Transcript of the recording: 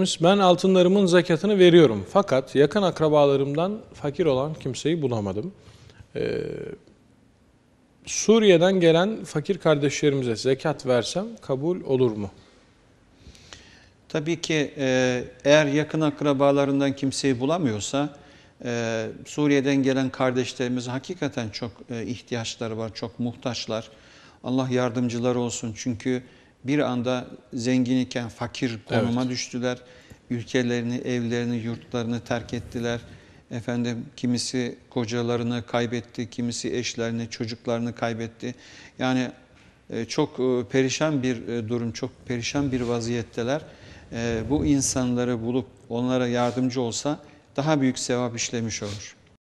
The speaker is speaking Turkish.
Ben altınlarımın zekatını veriyorum. Fakat yakın akrabalarımdan fakir olan kimseyi bulamadım. Ee, Suriye'den gelen fakir kardeşlerimize zekat versem kabul olur mu? Tabii ki e, eğer yakın akrabalarından kimseyi bulamıyorsa e, Suriye'den gelen kardeşlerimiz hakikaten çok e, ihtiyaçları var, çok muhtaçlar. Allah yardımcıları olsun çünkü bir anda zengin iken fakir konuma Evet. düştüler. Ülkelerini, evlerini, yurtlarını terk ettiler. Efendim kimisi kocalarını kaybetti, kimisi eşlerini, çocuklarını kaybetti. Yani e, çok e, perişan bir e, durum, çok perişan bir vaziyetteler. Bu insanları bulup onlara yardımcı olsa daha büyük sevap işlemiş olur.